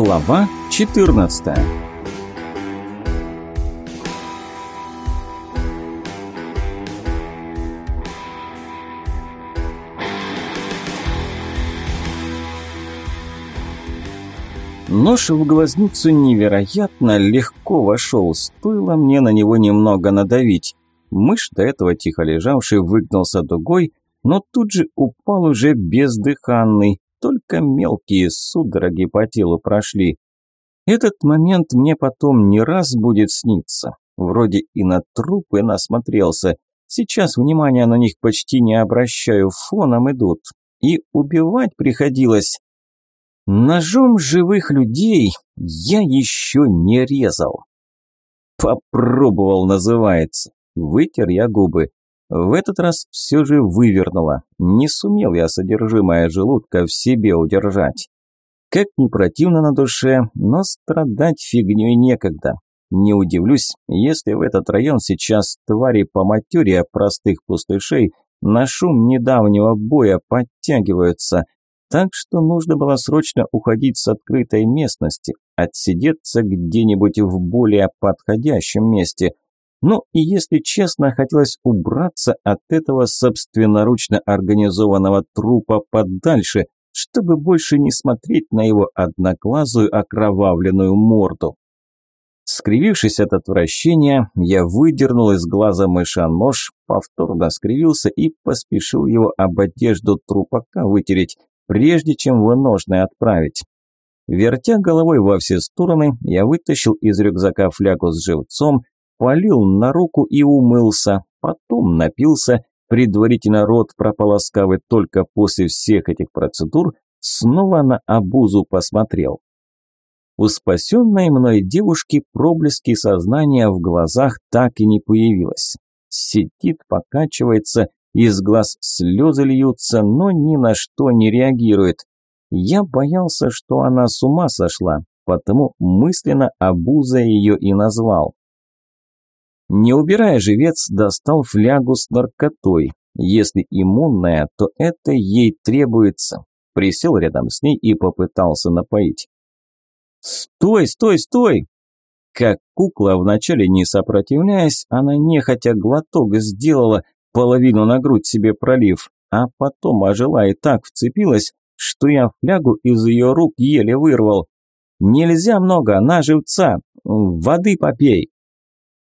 Глава 14 Нож в глазницу невероятно легко вошел, стоило мне на него немного надавить. Мышь, до этого тихо лежавший, выгнался дугой, но тут же упал уже бездыханный, только мелкие судороги по телу прошли. Этот момент мне потом не раз будет сниться. Вроде и на трупы насмотрелся. Сейчас внимания на них почти не обращаю, фоном идут. И убивать приходилось. Ножом живых людей я еще не резал. Попробовал, называется. Вытер я губы. В этот раз все же вывернуло. Не сумел я содержимое желудка в себе удержать. Как ни противно на душе, но страдать фигней некогда. Не удивлюсь, если в этот район сейчас твари по матере простых пустышей на шум недавнего боя подтягиваются. Так что нужно было срочно уходить с открытой местности, отсидеться где-нибудь в более подходящем месте – ну и если честно, хотелось убраться от этого собственноручно организованного трупа подальше, чтобы больше не смотреть на его одноглазую окровавленную морду. Скривившись от отвращения, я выдернул из глаза мыша нож, повторно скривился и поспешил его об одежду трупака вытереть, прежде чем в ножное отправить. Вертя головой во все стороны, я вытащил из рюкзака флягу с живцом, полил на руку и умылся, потом напился, предварительно рот прополоскав и только после всех этих процедур снова на обузу посмотрел. У спасенной мной девушки проблески сознания в глазах так и не появилось. Сидит, покачивается, из глаз слезы льются, но ни на что не реагирует. Я боялся, что она с ума сошла, потому мысленно обуза ее и назвал. Не убирая, живец достал флягу с наркотой. Если иммунная, то это ей требуется. Присел рядом с ней и попытался напоить. «Стой, стой, стой!» Как кукла, вначале не сопротивляясь, она нехотя глоток сделала, половину на грудь себе пролив, а потом ожила и так вцепилась, что я флягу из ее рук еле вырвал. «Нельзя много, на живца! Воды попей!»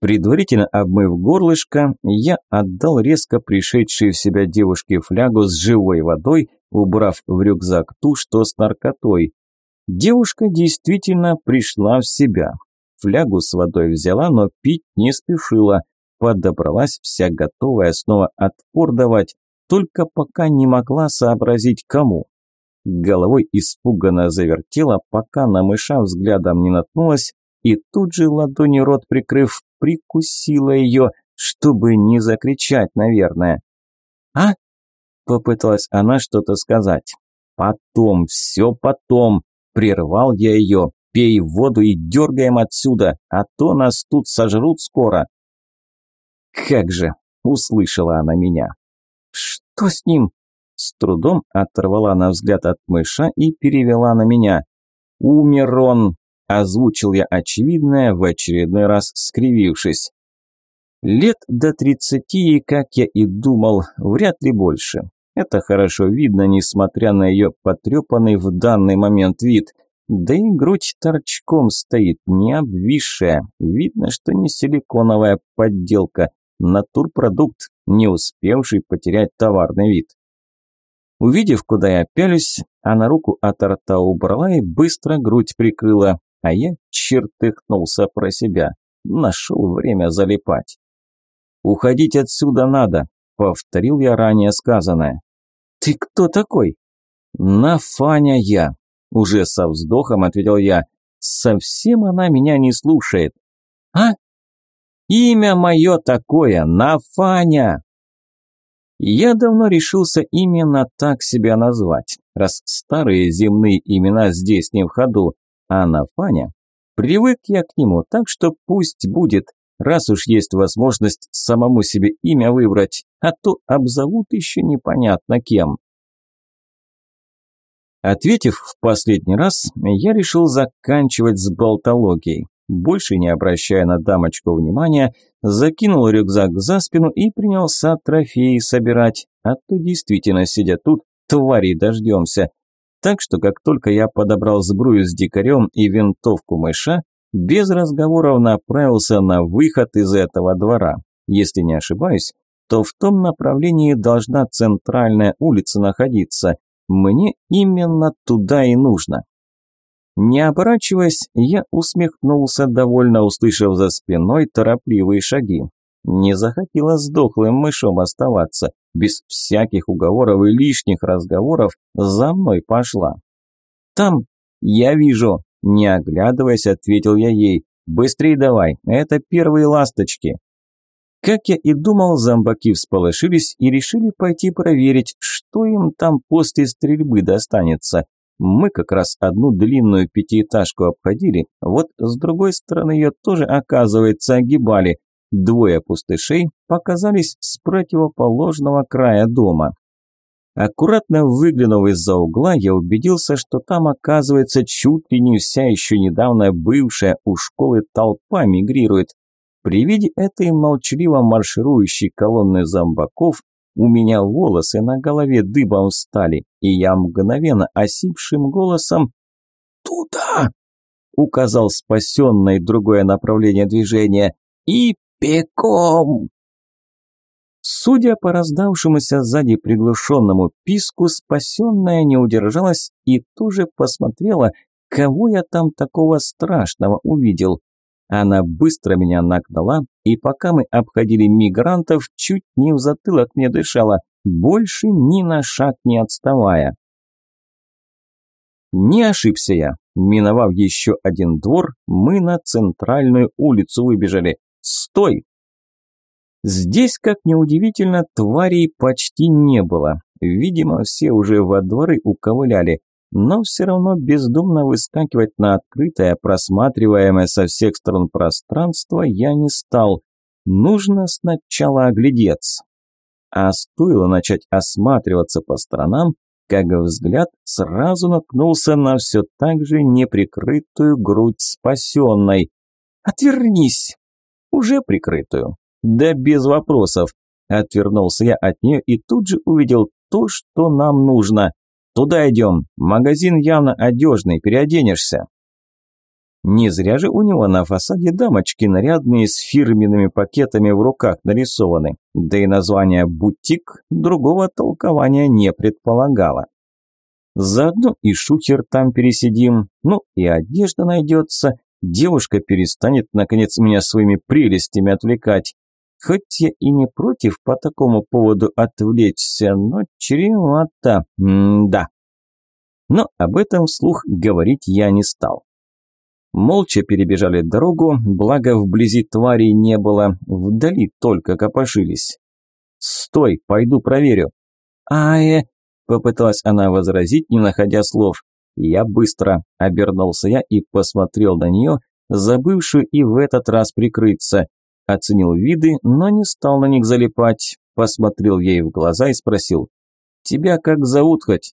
Предварительно обмыв горлышко, я отдал резко пришедшей в себя девушке флягу с живой водой, убрав в рюкзак ту, что с наркотой. Девушка действительно пришла в себя. Флягу с водой взяла, но пить не спешила. Подобралась вся готовая снова отпор давать, только пока не могла сообразить кому. Головой испуганно завертела, пока на мыша взглядом не наткнулась, и тут же ладонью рот прикрыв, прикусила ее, чтобы не закричать, наверное. «А?» – попыталась она что-то сказать. «Потом, все потом!» – прервал я ее. «Пей воду и дергаем отсюда, а то нас тут сожрут скоро!» «Как же!» – услышала она меня. «Что с ним?» С трудом оторвала она взгляд от мыша и перевела на меня. «Умер он!» Озвучил я очевидное, в очередной раз скривившись. Лет до тридцати, как я и думал, вряд ли больше. Это хорошо видно, несмотря на ее потрепанный в данный момент вид. Да и грудь торчком стоит, не обвисшая. Видно, что не силиконовая подделка, натурпродукт, не успевший потерять товарный вид. Увидев, куда я пялюсь, она руку от рта убрала и быстро грудь прикрыла а я чертыхнулся про себя. Нашел время залипать. «Уходить отсюда надо», — повторил я ранее сказанное. «Ты кто такой?» «Нафаня я», — уже со вздохом ответил я. «Совсем она меня не слушает». «А? Имя мое такое, Нафаня!» Я давно решился именно так себя назвать, раз старые земные имена здесь не в ходу, а на Фаня привык я к нему, так что пусть будет, раз уж есть возможность самому себе имя выбрать, а то обзовут еще непонятно кем. Ответив в последний раз, я решил заканчивать с болтологией. Больше не обращая на дамочку внимания, закинул рюкзак за спину и принялся трофеи собирать, а то действительно, сидя тут, твари дождемся. Так что, как только я подобрал сбрую с дикарем и винтовку мыша, без разговоров направился на выход из этого двора. Если не ошибаюсь, то в том направлении должна центральная улица находиться. Мне именно туда и нужно. Не оборачиваясь, я усмехнулся, довольно услышав за спиной торопливые шаги. Не захотела сдохлым мышом оставаться, без всяких уговоров и лишних разговоров за мной пошла. «Там, я вижу», – не оглядываясь, ответил я ей. «Быстрей давай, это первые ласточки». Как я и думал, зомбаки всполошились и решили пойти проверить, что им там после стрельбы достанется. Мы как раз одну длинную пятиэтажку обходили, вот с другой стороны ее тоже, оказывается, огибали. Двое пустышей показались с противоположного края дома. Аккуратно выглянув из-за угла, я убедился, что там, оказывается, чуть ли не вся еще недавно бывшая у школы толпа мигрирует. При виде этой молчаливо марширующей колонны зомбаков у меня волосы на голове дыбом встали, и я мгновенно осипшим голосом «Туда!» указал спасенное другое направление движения и «Пеком!» Судя по раздавшемуся сзади приглушенному писку, спасенная не удержалась и тоже посмотрела, кого я там такого страшного увидел. Она быстро меня нагнала, и пока мы обходили мигрантов, чуть не в затылок мне дышала, больше ни на шаг не отставая. Не ошибся я. Миновав еще один двор, мы на центральную улицу выбежали. «Стой!» Здесь, как неудивительно, тварей почти не было. Видимо, все уже во дворы уковыляли но все равно бездумно выскакивать на открытое, просматриваемое со всех сторон пространство я не стал. Нужно сначала оглядеться. А стоило начать осматриваться по сторонам, как взгляд сразу наткнулся на все так же неприкрытую грудь спасенной. «Отвернись!» «Уже прикрытую?» «Да без вопросов!» Отвернулся я от нее и тут же увидел то, что нам нужно. «Туда идем. Магазин явно одежный, переоденешься». Не зря же у него на фасаде дамочки нарядные с фирменными пакетами в руках нарисованы, да и название «бутик» другого толкования не предполагало. Заодно и шухер там пересидим, ну и одежда найдется, девушка перестанет наконец меня своими прелестями отвлекать. Хоть я и не против по такому поводу отвлечься, но чревато, да. Но об этом вслух говорить я не стал. Молча перебежали дорогу, благо вблизи тварей не было, вдали только копошились. «Стой, пойду проверю». «А-э», – попыталась она возразить, не находя слов. Я быстро обернулся я и посмотрел на нее, забывшую и в этот раз прикрыться – Оценил виды, но не стал на них залипать. Посмотрел ей в глаза и спросил. «Тебя как зовут хоть?»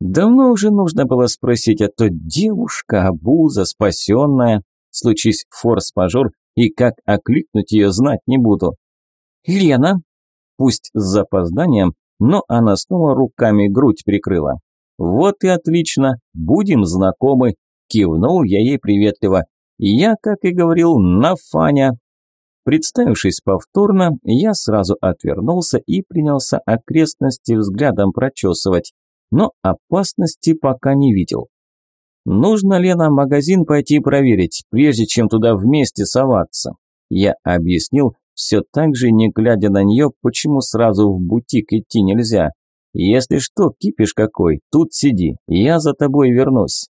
Давно уже нужно было спросить, а то девушка, обуза, спасенная. Случись форс-мажор, и как окликнуть ее знать не буду. «Лена!» Пусть с запозданием, но она снова руками грудь прикрыла. «Вот и отлично, будем знакомы», – кивнул я ей приветливо. «Я, как и говорил, на Фаня, Представившись повторно, я сразу отвернулся и принялся окрестности взглядом прочесывать, но опасности пока не видел. Нужно, Лена, магазин пойти проверить, прежде чем туда вместе соваться. Я объяснил, все так же не глядя на нее, почему сразу в бутик идти нельзя. Если что, кипиш какой, тут сиди, я за тобой вернусь.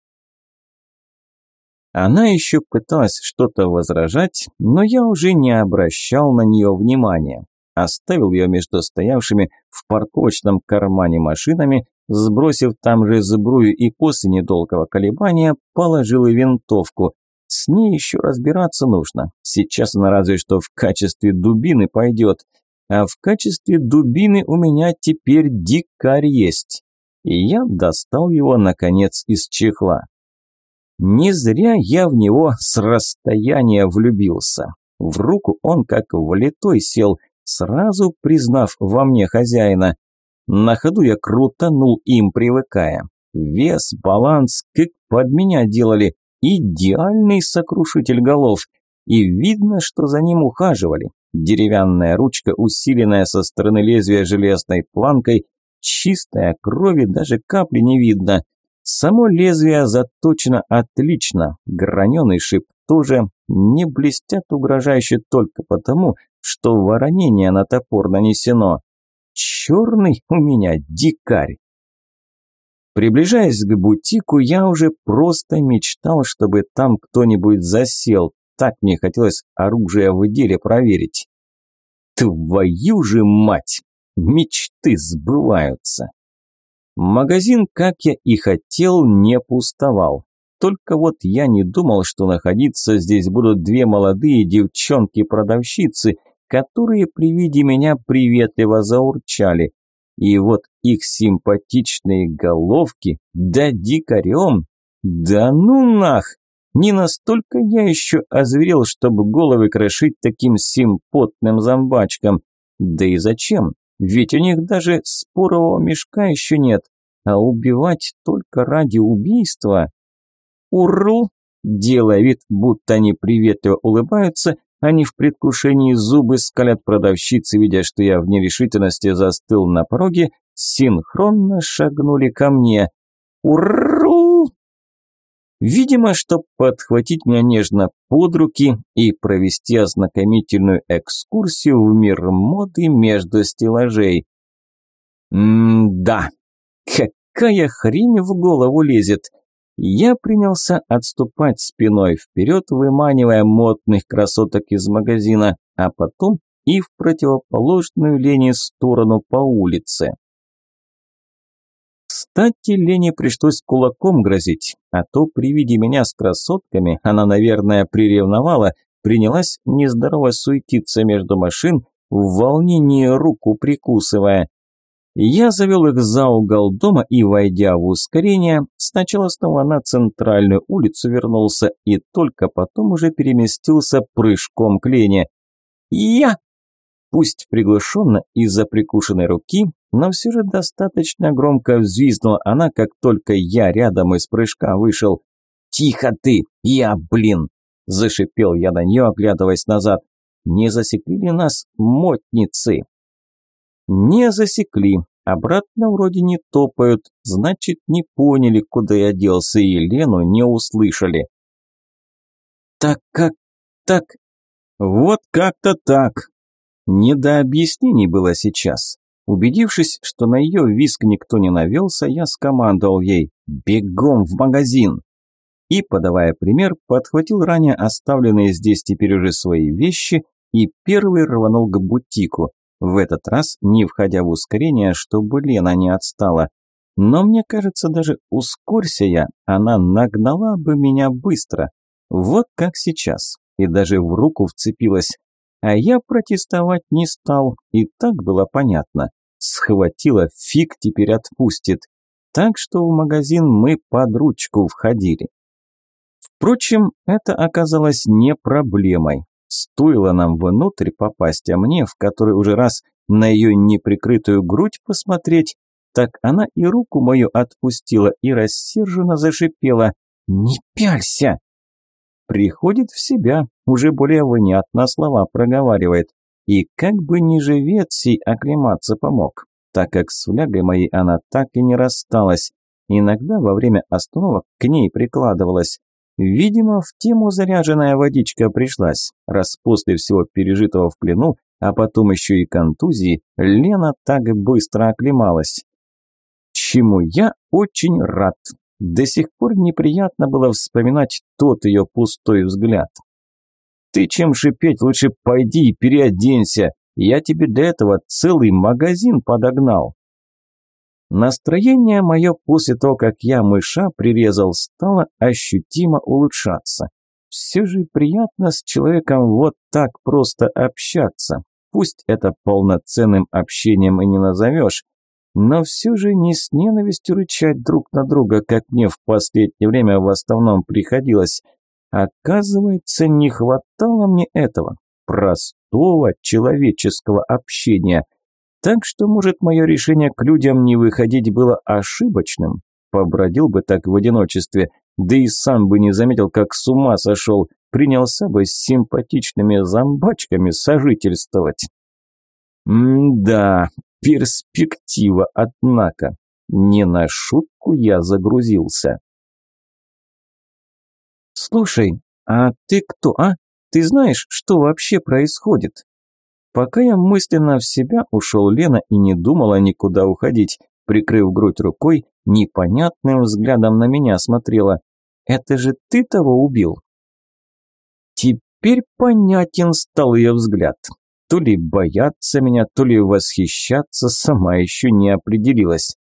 Она еще пыталась что-то возражать, но я уже не обращал на нее внимания. Оставил ее между стоявшими в парковочном кармане машинами, сбросив там же сбрую и после недолгого колебания положил и винтовку. С ней еще разбираться нужно. Сейчас она разве что в качестве дубины пойдет. А в качестве дубины у меня теперь дикарь есть. и я достал его, наконец, из чехла. Не зря я в него с расстояния влюбился. В руку он как влитой сел, сразу признав во мне хозяина. На ходу я крутанул им, привыкая. Вес, баланс, как под меня делали. Идеальный сокрушитель голов. И видно, что за ним ухаживали. Деревянная ручка, усиленная со стороны лезвия железной планкой, чистая, крови даже капли не видно. Само лезвие заточено отлично, граненый шип тоже не блестят угрожающе только потому, что воронение на топор нанесено. Черный у меня дикарь. Приближаясь к бутику, я уже просто мечтал, чтобы там кто-нибудь засел. Так мне хотелось оружие в деле проверить. Твою же мать! Мечты сбываются. Магазин, как я и хотел, не пустовал. Только вот я не думал, что находиться здесь будут две молодые девчонки-продавщицы, которые при виде меня приветливо заурчали. И вот их симпатичные головки, да дикарем, да ну нах! Не настолько я еще озверел, чтобы головы крошить таким симпотным зомбачком. Да и зачем? Ведь у них даже спорового мешка еще нет, а убивать только ради убийства. Урл! Делая вид, будто они приветливо улыбаются, они в предвкушении зубы скалят продавщицы, видя, что я в нерешительности застыл на пороге, синхронно шагнули ко мне. Урл! Видимо, чтобы подхватить меня нежно под руки и провести ознакомительную экскурсию в мир моды между стеллажей. М-да, какая хрень в голову лезет. Я принялся отступать спиной вперед, выманивая модных красоток из магазина, а потом и в противоположную Лене сторону по улице. Кстати, Лене пришлось кулаком грозить, а то при виде меня с красотками она, наверное, приревновала, принялась нездорово суетиться между машин, в волнении руку прикусывая. Я завел их за угол дома и, войдя в ускорение, сначала снова на центральную улицу вернулся и только потом уже переместился прыжком к Лене. «Я!» Пусть приглушенно из-за прикушенной руки, но все же достаточно громко взвизгнула она, как только я рядом из прыжка вышел. «Тихо ты! Я, блин!» – зашипел я на нее, оглядываясь назад. «Не засекли ли нас мотницы?» Не засекли. Обратно вроде не топают, значит, не поняли, куда я делся, и Лену не услышали. Так как так? Вот как-то так. Не до объяснений было сейчас. Убедившись, что на ее виск никто не навелся, я скомандовал ей «Бегом в магазин!» И, подавая пример, подхватил ранее оставленные здесь теперь уже свои вещи и первый рванул к бутику. В этот раз не входя в ускорение, чтобы Лена не отстала. Но мне кажется, даже ускорься я, она нагнала бы меня быстро. Вот как сейчас. И даже в руку вцепилась. А я протестовать не стал, и так было понятно. Схватила, фиг теперь отпустит. Так что в магазин мы под ручку входили. Впрочем, это оказалось не проблемой. Стоило нам внутрь попасть, а мне, в который уже раз на ее неприкрытую грудь посмотреть, так она и руку мою отпустила и рассерженно зашипела «Не пялься!» Приходит в себя, уже более внятно слова проговаривает. И как бы ни живец ей оклематься помог, так как с флягой моей она так и не рассталась. Иногда во время остановок к ней прикладывалась. Видимо, в тему заряженная водичка пришлась, раз после всего пережитого в плену, а потом еще и контузии, Лена так быстро оклемалась. Чему я очень рад. До сих пор неприятно было вспоминать тот ее пустой взгляд. «Ты чем шипеть, лучше пойди и переоденься. Я тебе для этого целый магазин подогнал». Настроение мое после того, как я мыша прирезал, стало ощутимо улучшаться. Все же приятно с человеком вот так просто общаться. Пусть это полноценным общением и не назовешь. Но все же не с ненавистью рычать друг на друга, как мне в последнее время в основном приходилось. Оказывается, не хватало мне этого, простого человеческого общения. Так что, может, мое решение к людям не выходить было ошибочным? Побродил бы так в одиночестве, да и сам бы не заметил, как с ума сошел, принялся бы с симпатичными зомбачками сожительствовать. М-да, перспектива, однако. Не на шутку я загрузился. «Слушай, а ты кто, а? Ты знаешь, что вообще происходит?» Пока я мысленно в себя ушел, Лена и не думала никуда уходить. Прикрыв грудь рукой, непонятным взглядом на меня смотрела. «Это же ты того убил?» Теперь понятен стал ее взгляд. То ли бояться меня, то ли восхищаться, сама еще не определилась.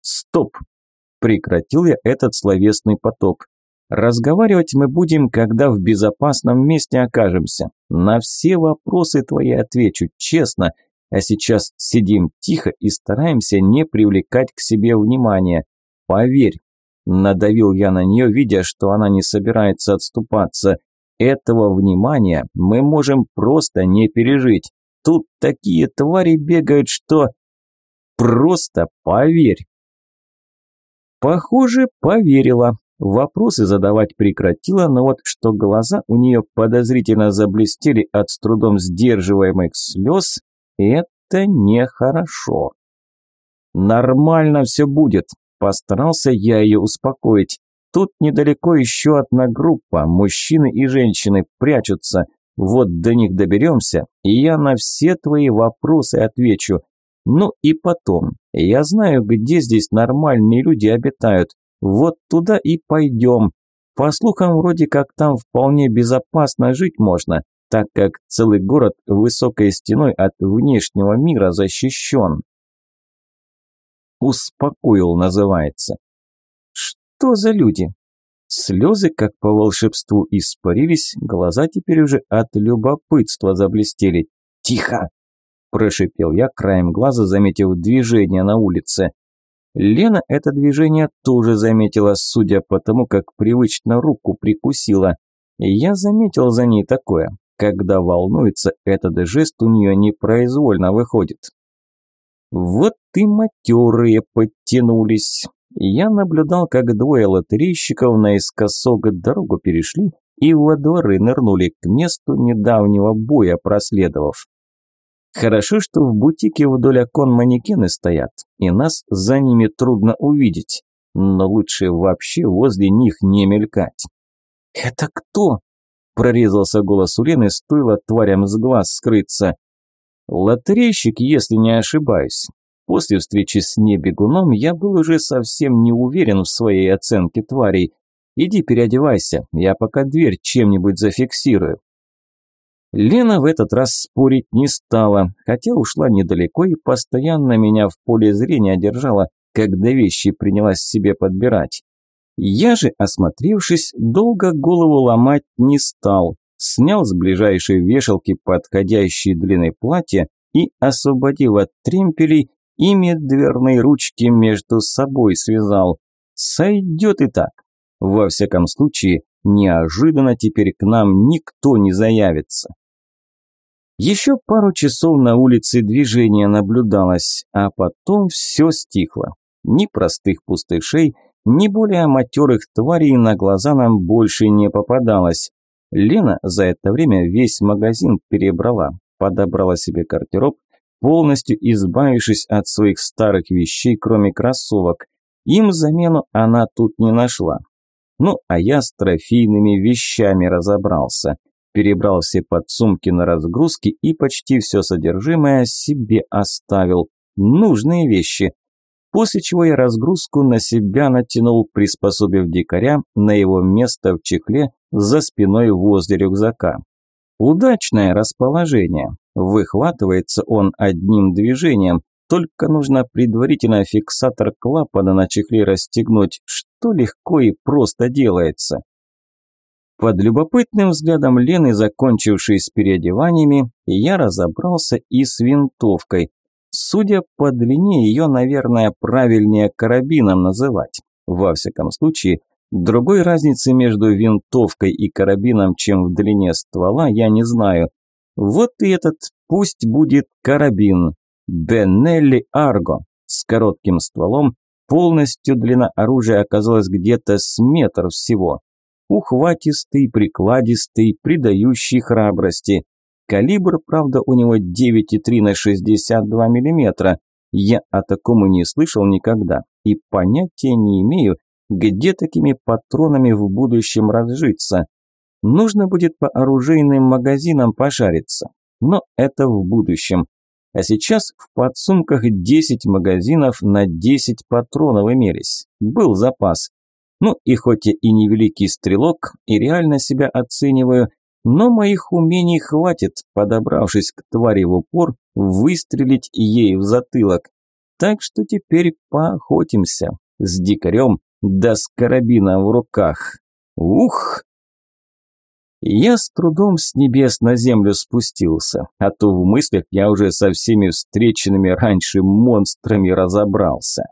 «Стоп!» – прекратил я этот словесный поток. «Разговаривать мы будем, когда в безопасном месте окажемся. На все вопросы твои отвечу честно, а сейчас сидим тихо и стараемся не привлекать к себе внимания. Поверь, надавил я на нее, видя, что она не собирается отступаться. Этого внимания мы можем просто не пережить. Тут такие твари бегают, что... Просто поверь. Похоже, поверила. Вопросы задавать прекратила, но вот что глаза у нее подозрительно заблестели от с трудом сдерживаемых слез, это нехорошо. «Нормально все будет», – постарался я ее успокоить. «Тут недалеко еще одна группа, мужчины и женщины, прячутся. Вот до них доберемся, и я на все твои вопросы отвечу. Ну и потом, я знаю, где здесь нормальные люди обитают. Вот туда и пойдем. По слухам, вроде как там вполне безопасно жить можно так как целый город высокой стеной от внешнего мира защищен. «Успокоил» называется. Что за люди? Слезы, как по волшебству, испарились, глаза теперь уже от любопытства заблестели. «Тихо!» – прошипел я, краем глаза заметив движение на улице. Лена это движение тоже заметила, судя по тому, как привычно руку прикусила. Я заметил за ней такое. Когда волнуется, этот жест у нее непроизвольно выходит. Вот и матерые подтянулись. Я наблюдал, как двое лотерейщиков наискосок дорогу перешли и во дворы нырнули к месту недавнего боя проследовав. Хорошо, что в бутике вдоль окон манекены стоят, и нас за ними трудно увидеть, но лучше вообще возле них не мелькать. «Это кто?» Прорезался голос у Лены, стоило тварям с глаз скрыться. Лотерейщик, если не ошибаюсь. После встречи с небегуном я был уже совсем не уверен в своей оценке тварей. Иди переодевайся, я пока дверь чем-нибудь зафиксирую. Лена в этот раз спорить не стала, хотя ушла недалеко и постоянно меня в поле зрения держала, когда вещи принялась себе подбирать. Я же, осмотревшись, долго голову ломать не стал, снял с ближайшей вешалки подходящие длины платья и, освободив от тремпелей, ими дверные ручки между собой связал. Сойдет и так. Во всяком случае, неожиданно теперь к нам никто не заявится. Еще пару часов на улице движение наблюдалось, а потом все стихло. Ни простых пустышей, ни более матерых тварей на глаза нам больше не попадалось. Лена за это время весь магазин перебрала, подобрала себе гардероб, полностью избавившись от своих старых вещей, кроме кроссовок. Им замену она тут не нашла. Ну, а я с трофейными вещами разобрался. Перебрал все подсумки на разгрузки и почти все содержимое себе оставил. Нужные вещи – после чего я разгрузку на себя натянул, приспособив дикаря на его место в чехле за спиной возле рюкзака. Удачное расположение. Выхватывается он одним движением, только нужно предварительно фиксатор клапана на чехле расстегнуть, что легко и просто делается. Под любопытным взглядом Лены, закончившей с переодеваниями, я разобрался и с винтовкой, Судя по длине, ее, наверное, правильнее карабином называть. Во всяком случае, другой разницы между винтовкой и карабином, чем в длине ствола, я не знаю. Вот и этот пусть будет карабин. Бенелли Арго с коротким стволом, полностью длина оружия оказалась где-то с метр всего. Ухватистый, прикладистый, придающий храбрости. Калибр, правда, у него 9,3 на 62 мм. Я о таком и не слышал никогда, и понятия не имею, где такими патронами в будущем разжиться. Нужно будет по оружейным магазинам пошариться, но это в будущем. А сейчас в подсумках 10 магазинов на 10 патронов имелись. Был запас. Ну и хоть я и не великий стрелок, и реально себя оцениваю, но моих умений хватит, подобравшись к твари в упор, выстрелить ей в затылок. Так что теперь поохотимся с дикарем да с карабином в руках. Ух! Я с трудом с небес на землю спустился, а то в мыслях я уже со всеми встреченными раньше монстрами разобрался.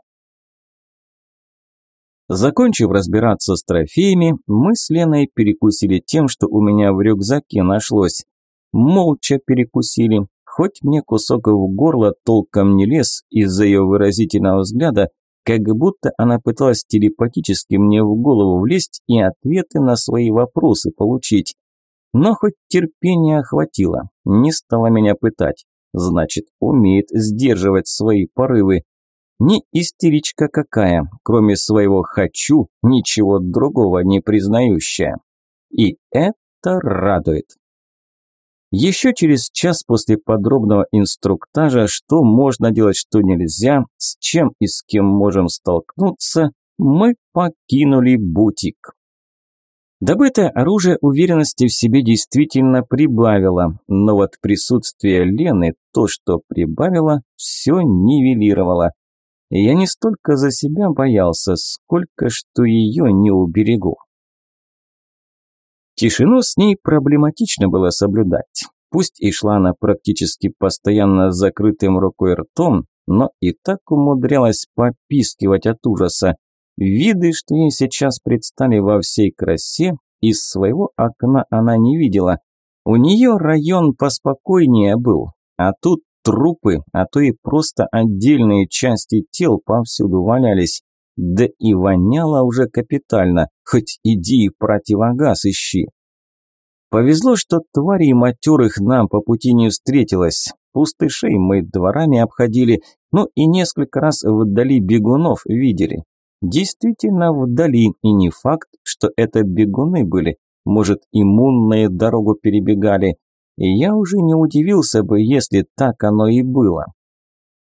Закончив разбираться с трофеями, мы с Леной перекусили тем, что у меня в рюкзаке нашлось. Молча перекусили, хоть мне кусок в горло толком не лез из-за ее выразительного взгляда, как будто она пыталась телепатически мне в голову влезть и ответы на свои вопросы получить. Но хоть терпения хватило, не стала меня пытать. Значит, умеет сдерживать свои порывы. Не истеричка какая, кроме своего «хочу», ничего другого не признающая. И это радует. Еще через час после подробного инструктажа, что можно делать, что нельзя, с чем и с кем можем столкнуться, мы покинули бутик. Добытое оружие уверенности в себе действительно прибавило, но вот присутствие Лены, то, что прибавило, все нивелировало. Я не столько за себя боялся, сколько что ее не уберегу. Тишину с ней проблематично было соблюдать. Пусть и шла она практически постоянно с закрытым рукой ртом, но и так умудрялась попискивать от ужаса. Виды, что ей сейчас предстали во всей красе, из своего окна она не видела. У нее район поспокойнее был, а тут Трупы, а то и просто отдельные части тел повсюду валялись. Да и воняло уже капитально, хоть иди и противогаз ищи. Повезло, что тварей матерых нам по пути не встретилось. Пустышей мы дворами обходили, ну и несколько раз вдали бегунов видели. Действительно вдали, и не факт, что это бегуны были. Может, иммунные дорогу перебегали и я уже не удивился бы, если так оно и было.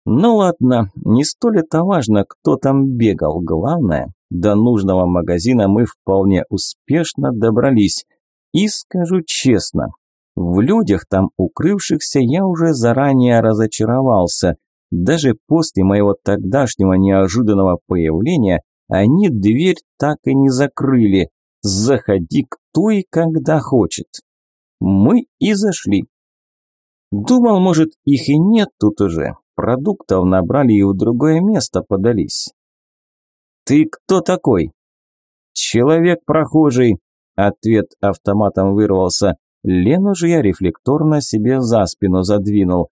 Ну ладно, не столь это важно, кто там бегал, главное, до нужного магазина мы вполне успешно добрались. И скажу честно, в людях там укрывшихся я уже заранее разочаровался. Даже после моего тогдашнего неожиданного появления они дверь так и не закрыли. Заходи кто и когда хочет. Мы и зашли. Думал, может, их и нет тут уже. Продуктов набрали и в другое место подались. «Ты кто такой?» «Человек прохожий», – ответ автоматом вырвался. Лену же я рефлекторно себе за спину задвинул.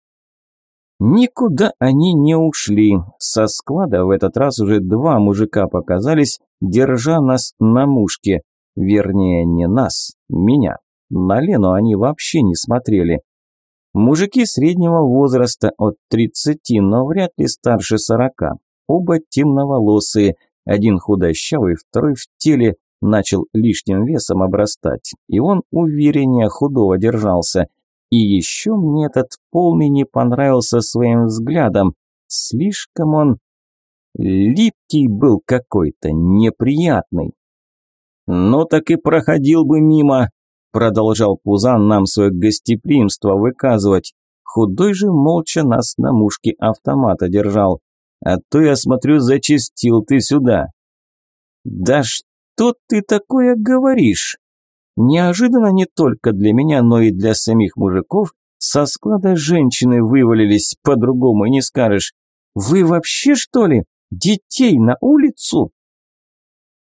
Никуда они не ушли. Со склада в этот раз уже два мужика показались, держа нас на мушке. Вернее, не нас, меня. На Лену они вообще не смотрели. Мужики среднего возраста от 30, но вряд ли старше 40. Оба темноволосые, один худощавый, второй в теле начал лишним весом обрастать, и он увереннее худого держался. И еще мне этот полный не понравился своим взглядом. Слишком он липкий был какой-то, неприятный. «Ну так и проходил бы мимо», Продолжал Пузан нам свое гостеприимство выказывать. Худой же молча нас на мушке автомата держал. А то я смотрю, зачистил ты сюда. Да что ты такое говоришь? Неожиданно не только для меня, но и для самих мужиков Со склада женщины вывалились, по-другому не скажешь. Вы вообще, что ли, детей на улицу?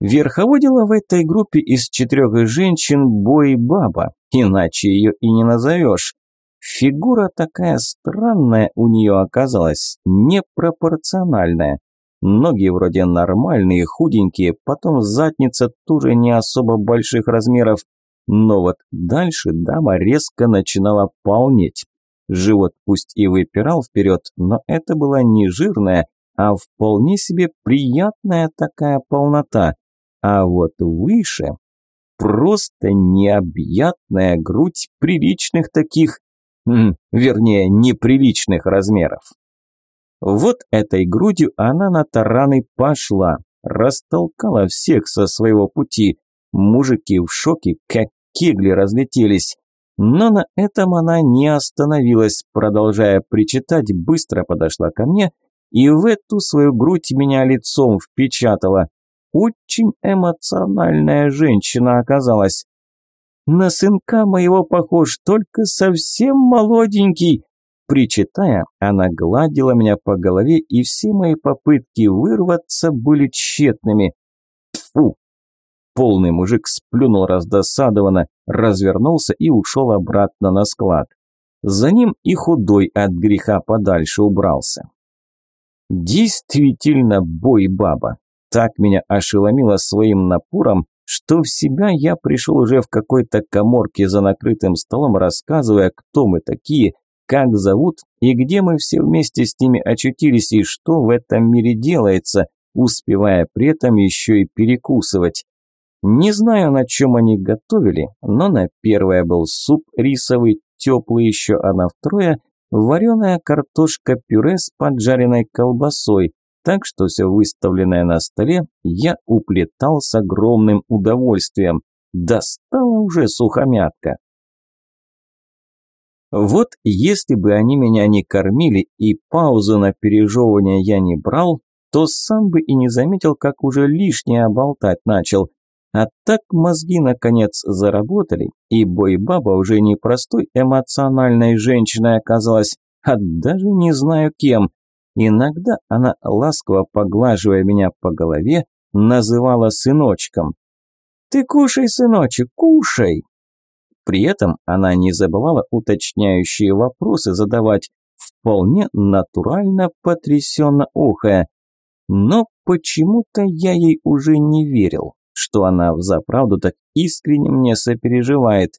Верховодила в этой группе из четырех женщин бой-баба, иначе ее и не назовешь. Фигура такая странная у нее оказалась, непропорциональная. Ноги вроде нормальные, худенькие, потом задница тоже не особо больших размеров. Но вот дальше дама резко начинала полнеть. Живот пусть и выпирал вперед, но это была не жирная, а вполне себе приятная такая полнота. А вот выше просто необъятная грудь приличных таких, вернее, неприличных размеров. Вот этой грудью она на тараны пошла, растолкала всех со своего пути. Мужики в шоке, как кегли разлетелись. Но на этом она не остановилась, продолжая причитать, быстро подошла ко мне и в эту свою грудь меня лицом впечатала. Очень эмоциональная женщина оказалась. На сынка моего похож, только совсем молоденький. Причитая, она гладила меня по голове, и все мои попытки вырваться были тщетными. Тфу! Полный мужик сплюнул раздосадованно, развернулся и ушел обратно на склад. За ним и худой от греха подальше убрался. Действительно бой-баба. Так меня ошеломило своим напором, что в себя я пришел уже в какой-то коморке за накрытым столом, рассказывая, кто мы такие, как зовут и где мы все вместе с ними очутились и что в этом мире делается, успевая при этом еще и перекусывать. Не знаю, на чем они готовили, но на первое был суп рисовый, теплый еще, а на второе – вареная картошка-пюре с поджаренной колбасой, так что все выставленное на столе я уплетал с огромным удовольствием. Достала уже сухомятка. Вот если бы они меня не кормили и паузу на пережевывание я не брал, то сам бы и не заметил, как уже лишнее болтать начал. А так мозги наконец заработали, и бой-баба уже не простой эмоциональной женщиной оказалась, а даже не знаю кем. Иногда она, ласково поглаживая меня по голове, называла сыночком. «Ты кушай, сыночек, кушай!» При этом она не забывала уточняющие вопросы задавать, вполне натурально потрясенно охая. Но почему-то я ей уже не верил, что она взаправду так искренне мне сопереживает.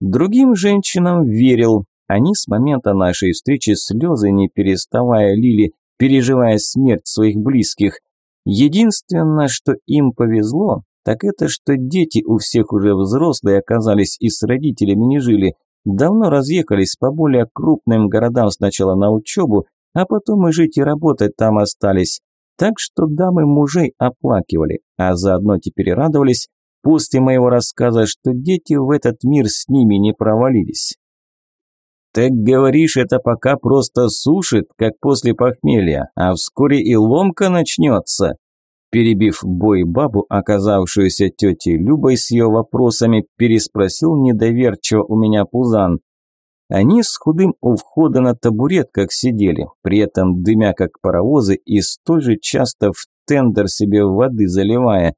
Другим женщинам верил, они с момента нашей встречи слезы не переставая лили, переживая смерть своих близких. Единственное, что им повезло, так это что дети у всех уже взрослые оказались и с родителями не жили, давно разъехались по более крупным городам сначала на учебу, а потом и жить и работать там остались. Так что дамы мужей оплакивали, а заодно теперь радовались после моего рассказа, что дети в этот мир с ними не провалились. «Так говоришь, это пока просто сушит, как после похмелья, а вскоре и ломка начнется», Перебив бой бабу, оказавшуюся тетей Любой с ее вопросами, переспросил недоверчиво у меня Пузан. Они с худым у входа на табуретках сидели, при этом дымя как паровозы и столь же часто в тендер себе воды заливая.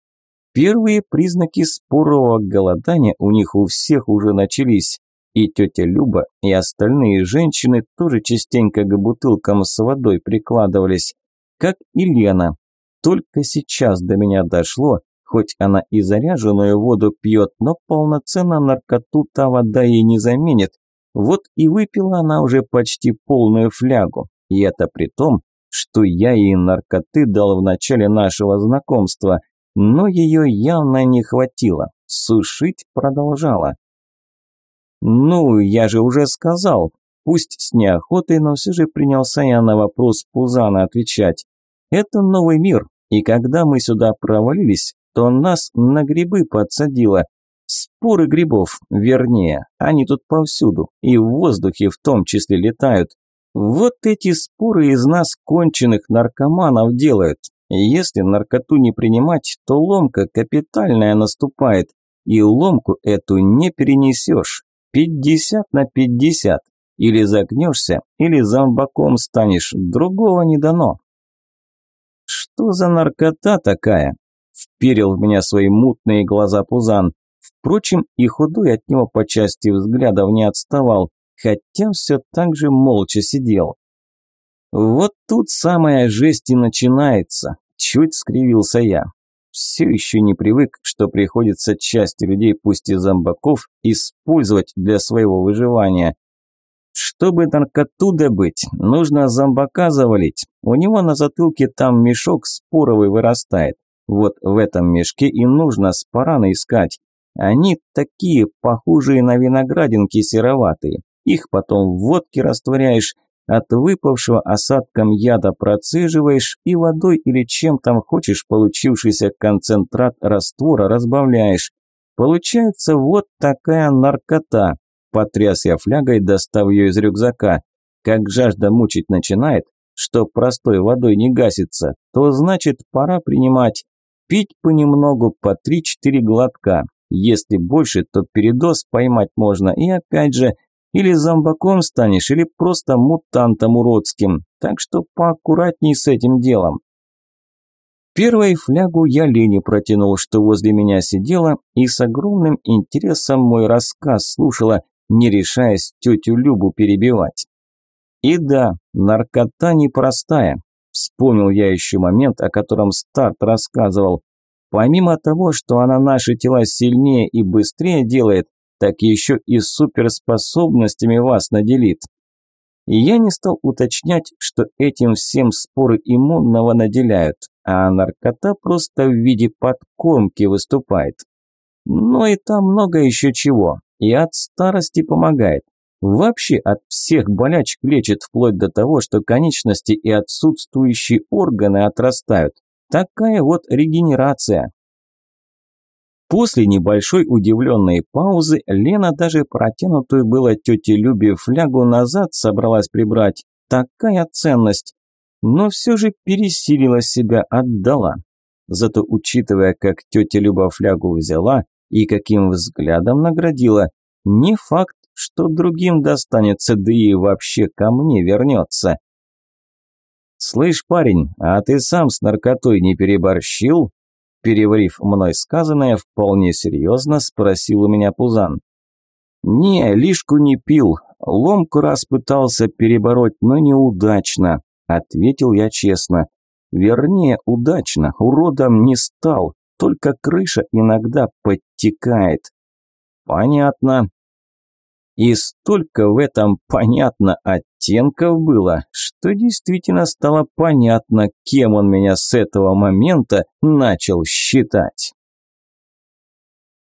Первые признаки спорового голодания у них у всех уже начались, и тетя Люба, и остальные женщины тоже частенько к бутылкам с водой прикладывались, как и Лена, только сейчас до меня дошло, хоть она и заряженную воду пьет, но полноценно наркоту та вода ей не заменит. Вот и выпила она уже почти полную флягу. И это при том, что я ей наркоты дал в начале нашего знакомства, но ее явно не хватило. Сушить продолжала. «Ну, я же уже сказал», пусть с неохотой, но все же принялся я на вопрос Пузана отвечать. Это новый мир, и когда мы сюда провалились, то нас на грибы подсадило. Споры грибов, вернее, они тут повсюду, и в воздухе в том числе летают. Вот эти споры из нас конченых наркоманов делают. Если наркоту не принимать, то ломка капитальная наступает, и ломку эту не перенесешь. 50 на 50. Или загнешься, или зомбаком станешь, другого не дано. Что за наркота такая? Вперил в меня свои мутные глаза Пузан. Впрочем, и худой от него по части взглядов не отставал, хотя все так же молча сидел. Вот тут самая жесть и начинается. Чуть скривился я. Все еще не привык, что приходится части людей, пусть и зомбаков, использовать для своего выживания. Чтобы наркоту добыть, нужно зомбака завалить. У него на затылке там мешок споровый вырастает. Вот в этом мешке и нужно спараны искать. Они такие, похожие на виноградинки сероватые. Их потом в водке растворяешь, от выпавшего осадком яда процеживаешь и водой или чем там хочешь получившийся концентрат раствора разбавляешь. Получается вот такая наркота. Потряс я флягой, достав ее из рюкзака. Как жажда мучить начинает, что простой водой не гасится, то значит пора принимать. Пить понемногу по 3-4 глотка. Если больше, то передоз поймать можно. И опять же, или зомбаком станешь, или просто мутантом уродским. Так что поаккуратней с этим делом. Первой флягу я Лене протянул, что возле меня сидела, и с огромным интересом мой рассказ слушала, не решаясь тетю Любу перебивать. И да, наркота непростая. Вспомнил я еще момент, о котором Старт рассказывал. Помимо того, что она наши тела сильнее и быстрее делает, так еще и суперспособностями вас наделит. И я не стал уточнять, что этим всем споры иммунного наделяют, а наркота просто в виде подкормки выступает. Но и там много еще чего, и от старости помогает. Вообще от всех болячек лечит вплоть до того, что конечности и отсутствующие органы отрастают. Такая вот регенерация. После небольшой удивленной паузы Лена даже протянутую было тете Любе флягу назад собралась прибрать. Такая ценность. Но все же пересилила себя, отдала. Зато учитывая, как тетя Люба флягу взяла и каким взглядом наградила, не факт, что другим достанется, да и вообще ко мне вернется. «Слышь, парень, а ты сам с наркотой не переборщил?» Переварив мной сказанное, вполне серьезно спросил у меня Пузан. «Не, лишку не пил. Ломку раз пытался перебороть, но неудачно», – ответил я честно. «Вернее, удачно. Уродом не стал, только крыша иногда подтекает». «Понятно», и столько в этом понятно оттенков было, что действительно стало понятно, кем он меня с этого момента начал считать.